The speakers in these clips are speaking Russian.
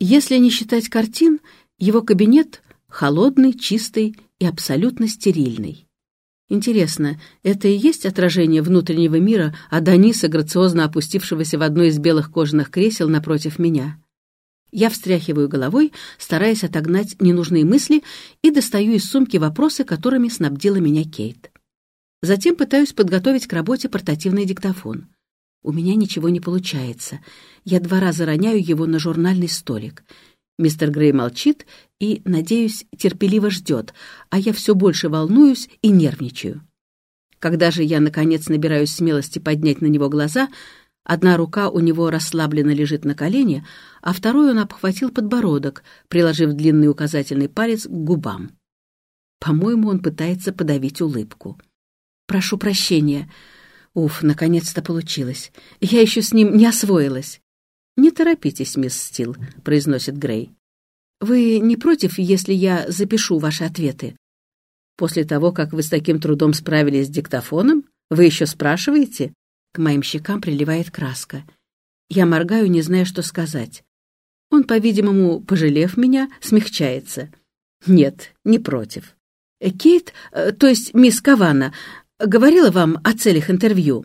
Если не считать картин, его кабинет холодный, чистый и абсолютно стерильный. Интересно, это и есть отражение внутреннего мира Адониса, грациозно опустившегося в одно из белых кожаных кресел напротив меня? Я встряхиваю головой, стараясь отогнать ненужные мысли, и достаю из сумки вопросы, которыми снабдила меня Кейт. Затем пытаюсь подготовить к работе портативный диктофон. У меня ничего не получается. Я два раза роняю его на журнальный столик. Мистер Грей молчит и, надеюсь, терпеливо ждет, а я все больше волнуюсь и нервничаю. Когда же я, наконец, набираюсь смелости поднять на него глаза, одна рука у него расслабленно лежит на колене, а второй он обхватил подбородок, приложив длинный указательный палец к губам. По-моему, он пытается подавить улыбку. «Прошу прощения», Уф, наконец-то получилось. Я еще с ним не освоилась. «Не торопитесь, мисс Стил», — произносит Грей. «Вы не против, если я запишу ваши ответы? После того, как вы с таким трудом справились с диктофоном, вы еще спрашиваете?» К моим щекам приливает краска. Я моргаю, не зная, что сказать. Он, по-видимому, пожалев меня, смягчается. «Нет, не против». «Кейт, э, то есть мисс Кавана, говорила вам о целях интервью?»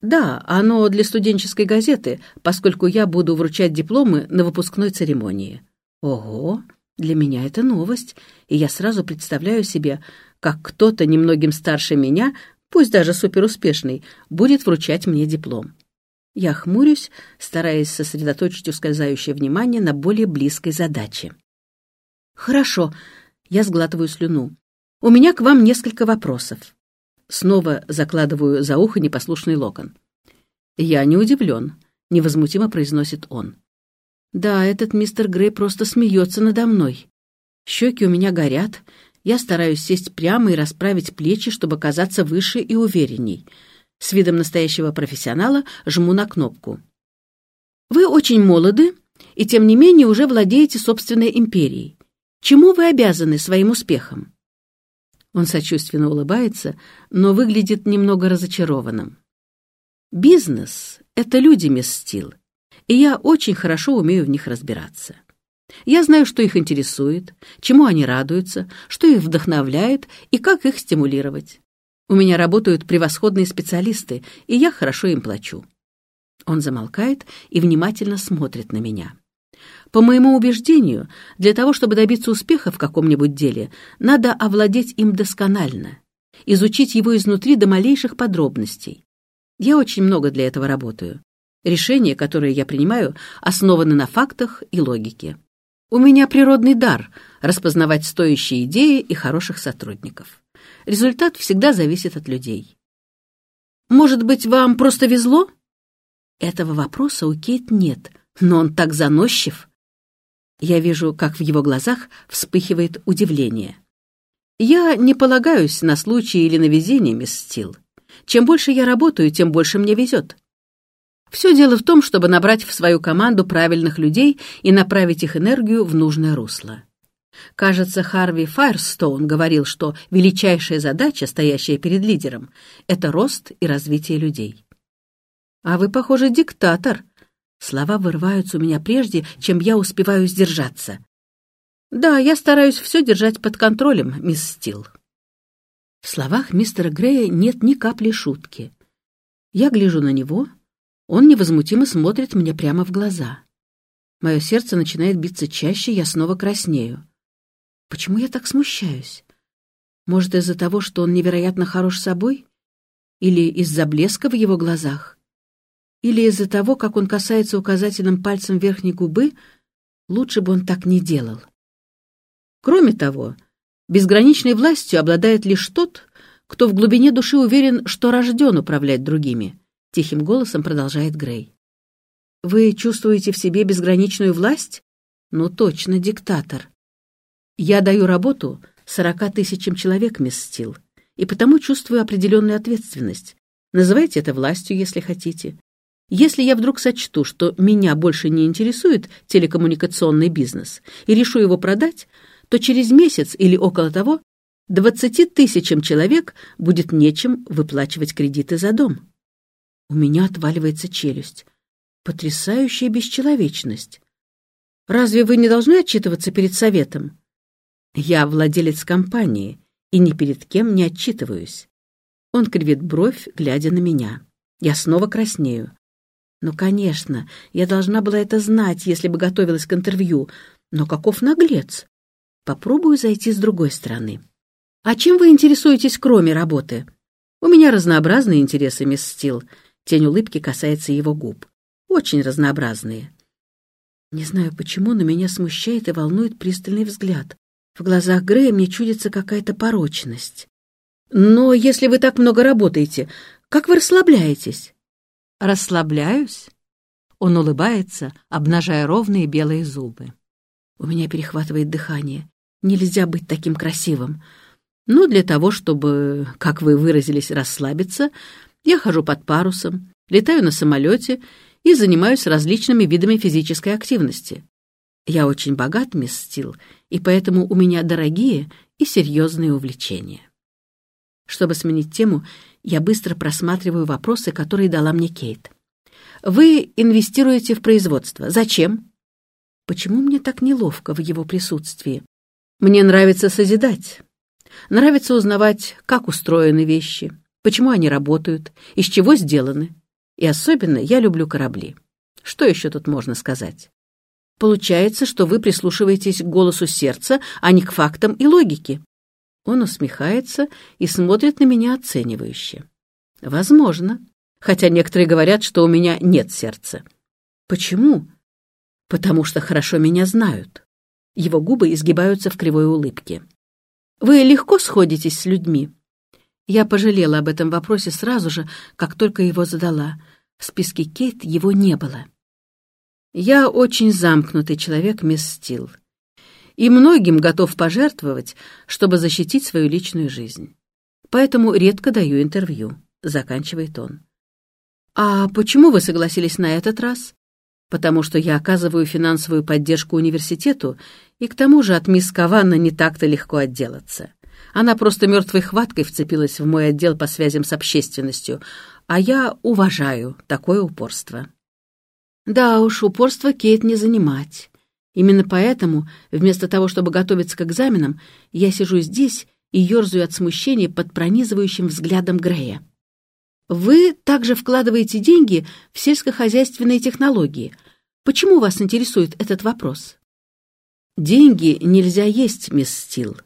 «Да, оно для студенческой газеты, поскольку я буду вручать дипломы на выпускной церемонии». «Ого, для меня это новость, и я сразу представляю себе, как кто-то немногим старше меня, пусть даже суперуспешный, будет вручать мне диплом». Я хмурюсь, стараясь сосредоточить ускользающее внимание на более близкой задаче. «Хорошо», — я сглатываю слюну. «У меня к вам несколько вопросов». Снова закладываю за ухо непослушный локон. «Я не удивлен», — невозмутимо произносит он. «Да, этот мистер Грей просто смеется надо мной. Щеки у меня горят, я стараюсь сесть прямо и расправить плечи, чтобы казаться выше и уверенней. С видом настоящего профессионала жму на кнопку. Вы очень молоды, и тем не менее уже владеете собственной империей. Чему вы обязаны своим успехом? Он сочувственно улыбается, но выглядит немного разочарованным. «Бизнес — это люди, мисс Стил, и я очень хорошо умею в них разбираться. Я знаю, что их интересует, чему они радуются, что их вдохновляет и как их стимулировать. У меня работают превосходные специалисты, и я хорошо им плачу». Он замолкает и внимательно смотрит на меня. По моему убеждению, для того, чтобы добиться успеха в каком-нибудь деле, надо овладеть им досконально, изучить его изнутри до малейших подробностей. Я очень много для этого работаю. Решения, которые я принимаю, основаны на фактах и логике. У меня природный дар распознавать стоящие идеи и хороших сотрудников. Результат всегда зависит от людей. Может быть, вам просто везло? Этого вопроса у Кейт нет, но он так заносчив. Я вижу, как в его глазах вспыхивает удивление. Я не полагаюсь на случаи или на везение, мисс Стил. Чем больше я работаю, тем больше мне везет. Все дело в том, чтобы набрать в свою команду правильных людей и направить их энергию в нужное русло. Кажется, Харви Файрстоун говорил, что величайшая задача, стоящая перед лидером, это рост и развитие людей. «А вы, похоже, диктатор», Слова вырываются у меня прежде, чем я успеваю сдержаться. Да, я стараюсь все держать под контролем, мисс Стил. В словах мистера Грея нет ни капли шутки. Я гляжу на него, он невозмутимо смотрит мне прямо в глаза. Мое сердце начинает биться чаще, я снова краснею. Почему я так смущаюсь? Может, из-за того, что он невероятно хорош собой? Или из-за блеска в его глазах? Или из-за того, как он касается указательным пальцем верхней губы, лучше бы он так не делал. Кроме того, безграничной властью обладает лишь тот, кто в глубине души уверен, что рожден управлять другими, — тихим голосом продолжает Грей. Вы чувствуете в себе безграничную власть? Ну точно, диктатор. Я даю работу сорока тысячам человек, мисс Стил, и потому чувствую определенную ответственность. Называйте это властью, если хотите. Если я вдруг сочту, что меня больше не интересует телекоммуникационный бизнес и решу его продать, то через месяц или около того двадцати тысячам человек будет нечем выплачивать кредиты за дом. У меня отваливается челюсть. Потрясающая бесчеловечность. Разве вы не должны отчитываться перед советом? Я владелец компании и ни перед кем не отчитываюсь. Он кривит бровь, глядя на меня. Я снова краснею. Ну, конечно, я должна была это знать, если бы готовилась к интервью. Но каков наглец? Попробую зайти с другой стороны. А чем вы интересуетесь, кроме работы? У меня разнообразные интересы, мисс Стил. Тень улыбки касается его губ. Очень разнообразные. Не знаю почему, но меня смущает и волнует пристальный взгляд. В глазах Грея мне чудится какая-то порочность. Но если вы так много работаете, как вы расслабляетесь? Расслабляюсь? Он улыбается, обнажая ровные белые зубы. У меня перехватывает дыхание. Нельзя быть таким красивым. Но для того, чтобы, как вы выразились, расслабиться, я хожу под парусом, летаю на самолете и занимаюсь различными видами физической активности. Я очень богат, мисс Стил, и поэтому у меня дорогие и серьезные увлечения. Чтобы сменить тему, я быстро просматриваю вопросы, которые дала мне Кейт. «Вы инвестируете в производство. Зачем?» «Почему мне так неловко в его присутствии?» «Мне нравится созидать. Нравится узнавать, как устроены вещи, почему они работают, из чего сделаны. И особенно я люблю корабли. Что еще тут можно сказать?» Получается, что вы прислушиваетесь к голосу сердца, а не к фактам и логике. Он усмехается и смотрит на меня оценивающе. Возможно. Хотя некоторые говорят, что у меня нет сердца. Почему? Потому что хорошо меня знают. Его губы изгибаются в кривой улыбке. Вы легко сходитесь с людьми? Я пожалела об этом вопросе сразу же, как только его задала. В списке Кейт его не было. Я очень замкнутый человек, мисс Стил и многим готов пожертвовать, чтобы защитить свою личную жизнь. Поэтому редко даю интервью», — заканчивает он. «А почему вы согласились на этот раз?» «Потому что я оказываю финансовую поддержку университету, и к тому же от мисс Каванна не так-то легко отделаться. Она просто мертвой хваткой вцепилась в мой отдел по связям с общественностью, а я уважаю такое упорство». «Да уж, упорство Кейт не занимать. Именно поэтому, вместо того, чтобы готовиться к экзаменам, я сижу здесь и ерзаю от смущения под пронизывающим взглядом Грея. Вы также вкладываете деньги в сельскохозяйственные технологии. Почему вас интересует этот вопрос? Деньги нельзя есть, мисс Стил,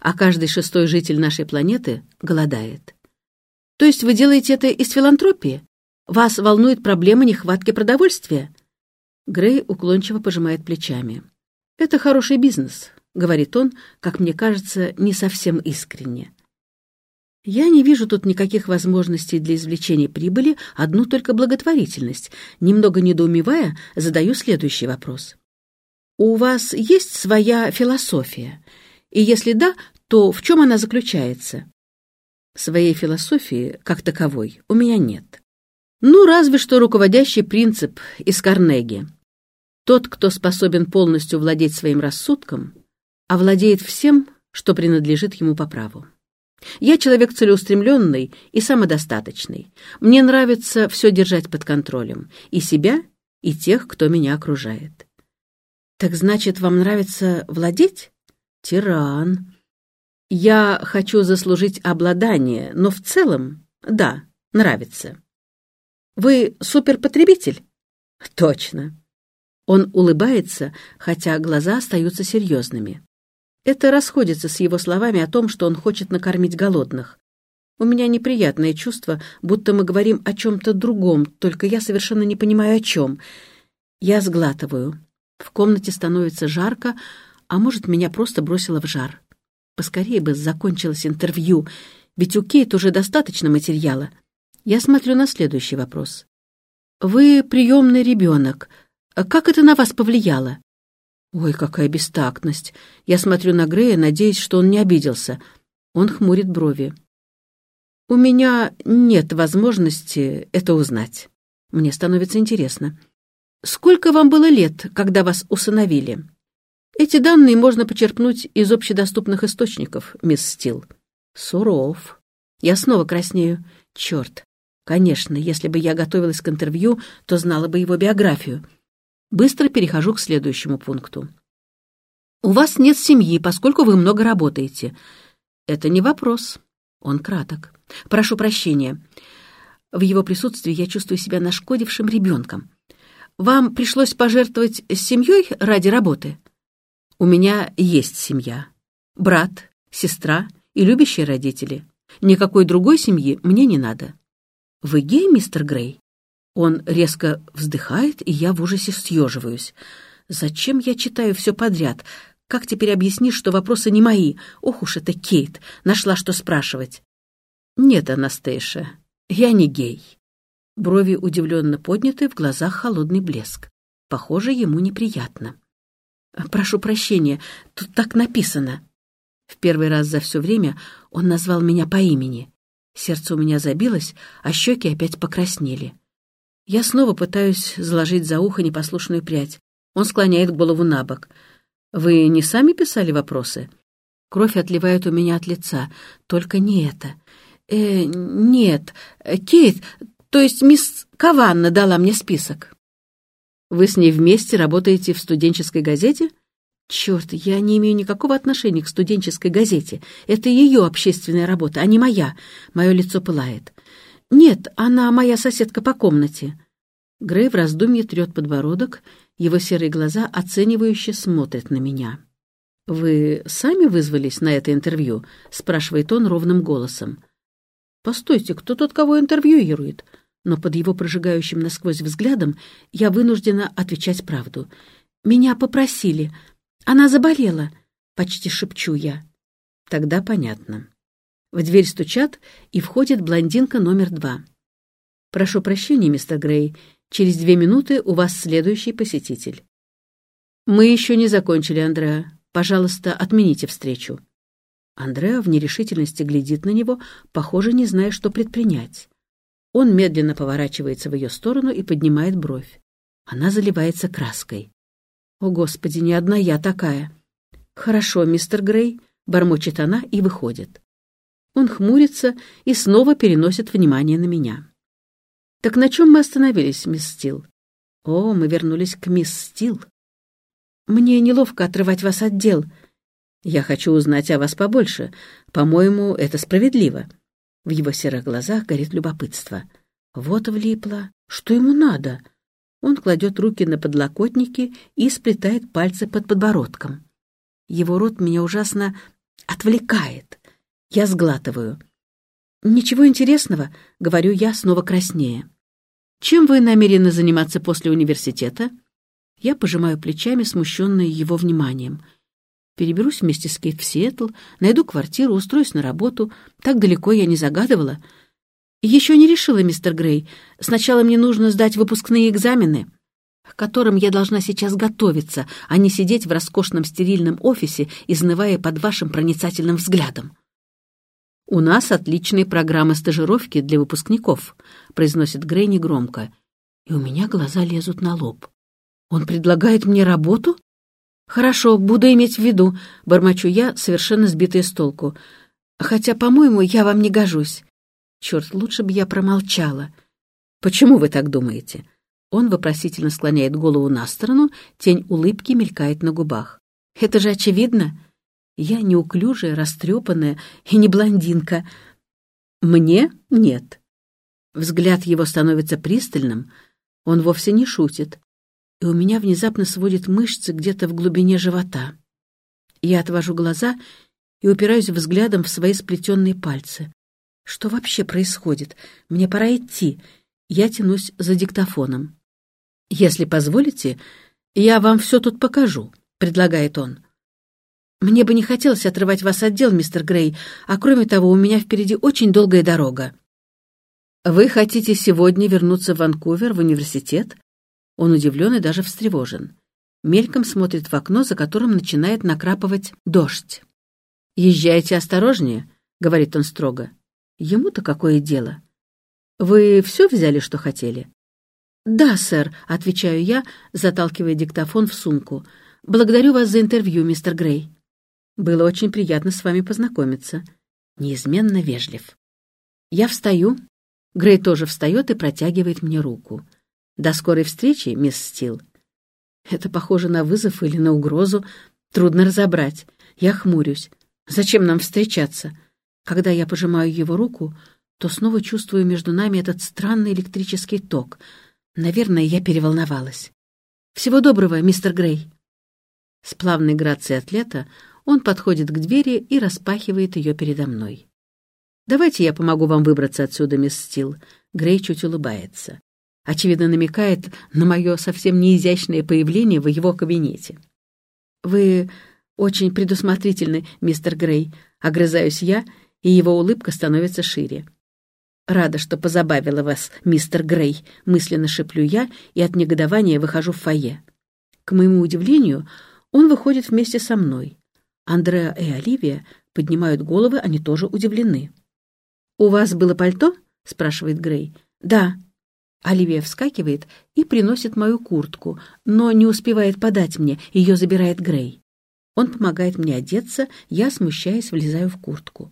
а каждый шестой житель нашей планеты голодает. То есть вы делаете это из филантропии? Вас волнует проблема нехватки продовольствия? Грей уклончиво пожимает плечами. «Это хороший бизнес», — говорит он, как мне кажется, не совсем искренне. Я не вижу тут никаких возможностей для извлечения прибыли, одну только благотворительность. Немного недоумевая, задаю следующий вопрос. У вас есть своя философия? И если да, то в чем она заключается? Своей философии, как таковой, у меня нет. Ну, разве что руководящий принцип из Карнеги. Тот, кто способен полностью владеть своим рассудком, овладеет всем, что принадлежит ему по праву. Я человек целеустремленный и самодостаточный. Мне нравится все держать под контролем, и себя, и тех, кто меня окружает. Так значит, вам нравится владеть? Тиран. Я хочу заслужить обладание, но в целом, да, нравится. Вы суперпотребитель? Точно. Он улыбается, хотя глаза остаются серьезными. Это расходится с его словами о том, что он хочет накормить голодных. У меня неприятное чувство, будто мы говорим о чем-то другом, только я совершенно не понимаю, о чем. Я сглатываю. В комнате становится жарко, а может, меня просто бросило в жар. Поскорее бы закончилось интервью, ведь у Кейт уже достаточно материала. Я смотрю на следующий вопрос. «Вы приемный ребенок. Как это на вас повлияло?» «Ой, какая бестактность! Я смотрю на Грея, надеясь, что он не обиделся. Он хмурит брови. «У меня нет возможности это узнать. Мне становится интересно. Сколько вам было лет, когда вас усыновили?» «Эти данные можно почерпнуть из общедоступных источников, мисс Стил». «Суров. Я снова краснею. Черт, Конечно, если бы я готовилась к интервью, то знала бы его биографию. Быстро перехожу к следующему пункту. У вас нет семьи, поскольку вы много работаете. Это не вопрос. Он краток. Прошу прощения. В его присутствии я чувствую себя нашкодившим ребенком. Вам пришлось пожертвовать семьей ради работы? У меня есть семья. Брат, сестра и любящие родители. Никакой другой семьи мне не надо. Вы гей, мистер Грей? Он резко вздыхает, и я в ужасе съеживаюсь. Зачем я читаю все подряд? Как теперь объяснишь, что вопросы не мои? Ох уж это Кейт, нашла что спрашивать. Нет, Анастейша, я не гей. Брови удивленно подняты, в глазах холодный блеск. Похоже, ему неприятно. Прошу прощения, тут так написано. В первый раз за все время он назвал меня по имени. Сердце у меня забилось, а щеки опять покраснели. Я снова пытаюсь заложить за ухо непослушную прядь. Он склоняет голову на бок — вы не сами писали вопросы? Кровь отливает у меня от лица. Только не это. Э, нет. Кейт, то есть мисс Каванна дала мне список. Вы с ней вместе работаете в студенческой газете? Черт, я не имею никакого отношения к студенческой газете. Это ее общественная работа, а не моя. Мое лицо пылает. Нет, она моя соседка по комнате. Грей в раздумье трет подбородок его серые глаза оценивающе смотрят на меня. «Вы сами вызвались на это интервью?» — спрашивает он ровным голосом. «Постойте, кто тот, кого интервьюирует?» Но под его прожигающим насквозь взглядом я вынуждена отвечать правду. «Меня попросили. Она заболела», — почти шепчу я. Тогда понятно. В дверь стучат, и входит блондинка номер два. «Прошу прощения, мистер Грей, Через две минуты у вас следующий посетитель. Мы еще не закончили, Андреа. Пожалуйста, отмените встречу. Андреа в нерешительности глядит на него, похоже, не зная, что предпринять. Он медленно поворачивается в ее сторону и поднимает бровь. Она заливается краской. «О, Господи, не одна я такая!» «Хорошо, мистер Грей», — бормочет она и выходит. Он хмурится и снова переносит внимание на меня. «Так на чем мы остановились, мисс Стил?» «О, мы вернулись к мисс Стил». «Мне неловко отрывать вас от дел. Я хочу узнать о вас побольше. По-моему, это справедливо». В его серых глазах горит любопытство. Вот влипло. Что ему надо? Он кладет руки на подлокотники и сплетает пальцы под подбородком. Его рот меня ужасно отвлекает. Я сглатываю. «Ничего интересного», — говорю я, снова краснее. Чем вы намерены заниматься после университета? Я пожимаю плечами, смущенная его вниманием. Переберусь вместе с Кейт в Сиэтл, найду квартиру, устроюсь на работу. Так далеко я не загадывала. Еще не решила, мистер Грей. Сначала мне нужно сдать выпускные экзамены, к которым я должна сейчас готовиться, а не сидеть в роскошном стерильном офисе, изнывая под вашим проницательным взглядом. «У нас отличные программы стажировки для выпускников», — произносит Грей негромко. И у меня глаза лезут на лоб. «Он предлагает мне работу?» «Хорошо, буду иметь в виду», — бормочу я, совершенно сбитая с толку. «Хотя, по-моему, я вам не гожусь». Черт, лучше бы я промолчала. «Почему вы так думаете?» Он вопросительно склоняет голову на сторону, тень улыбки мелькает на губах. «Это же очевидно. Я неуклюжая, растрепанная и не блондинка. Мне нет. Взгляд его становится пристальным, он вовсе не шутит, и у меня внезапно сводит мышцы где-то в глубине живота. Я отвожу глаза и упираюсь взглядом в свои сплетенные пальцы. Что вообще происходит? Мне пора идти. Я тянусь за диктофоном. «Если позволите, я вам все тут покажу», — предлагает он. Мне бы не хотелось отрывать вас от дел, мистер Грей, а кроме того, у меня впереди очень долгая дорога. Вы хотите сегодня вернуться в Ванкувер, в университет? Он удивлен и даже встревожен. Мельком смотрит в окно, за которым начинает накрапывать дождь. «Езжайте осторожнее», — говорит он строго. Ему-то какое дело? Вы все взяли, что хотели? «Да, сэр», — отвечаю я, заталкивая диктофон в сумку. «Благодарю вас за интервью, мистер Грей». Было очень приятно с вами познакомиться. Неизменно вежлив. Я встаю. Грей тоже встает и протягивает мне руку. До скорой встречи, мисс Стил. Это похоже на вызов или на угрозу. Трудно разобрать. Я хмурюсь. Зачем нам встречаться? Когда я пожимаю его руку, то снова чувствую между нами этот странный электрический ток. Наверное, я переволновалась. «Всего доброго, мистер Грей!» С плавной грацией атлета он подходит к двери и распахивает ее передо мной. «Давайте я помогу вам выбраться отсюда, мисс Стил». Грей чуть улыбается. Очевидно, намекает на мое совсем неизящное появление в его кабинете. «Вы очень предусмотрительны, мистер Грей», — огрызаюсь я, и его улыбка становится шире. «Рада, что позабавила вас, мистер Грей», — мысленно шеплю я и от негодования выхожу в фойе. К моему удивлению, он выходит вместе со мной. Андреа и Оливия поднимают головы, они тоже удивлены. «У вас было пальто?» — спрашивает Грей. «Да». Оливия вскакивает и приносит мою куртку, но не успевает подать мне, ее забирает Грей. Он помогает мне одеться, я, смущаясь, влезаю в куртку.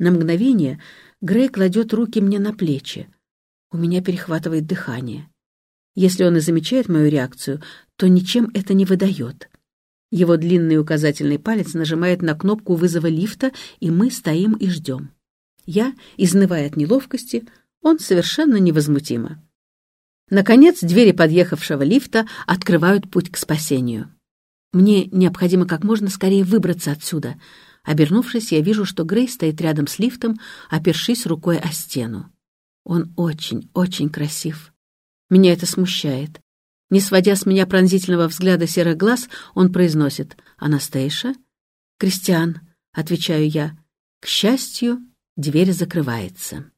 На мгновение Грей кладет руки мне на плечи. У меня перехватывает дыхание. Если он и замечает мою реакцию, то ничем это не выдает. Его длинный указательный палец нажимает на кнопку вызова лифта, и мы стоим и ждем. Я, изнывая от неловкости, он совершенно невозмутимо. Наконец, двери подъехавшего лифта открывают путь к спасению. Мне необходимо как можно скорее выбраться отсюда. Обернувшись, я вижу, что Грей стоит рядом с лифтом, опершись рукой о стену. Он очень, очень красив. Меня это смущает. Не сводя с меня пронзительного взгляда серых глаз, он произносит «Анастейша?» «Кристиан», — отвечаю я. К счастью, Дверь закрывается.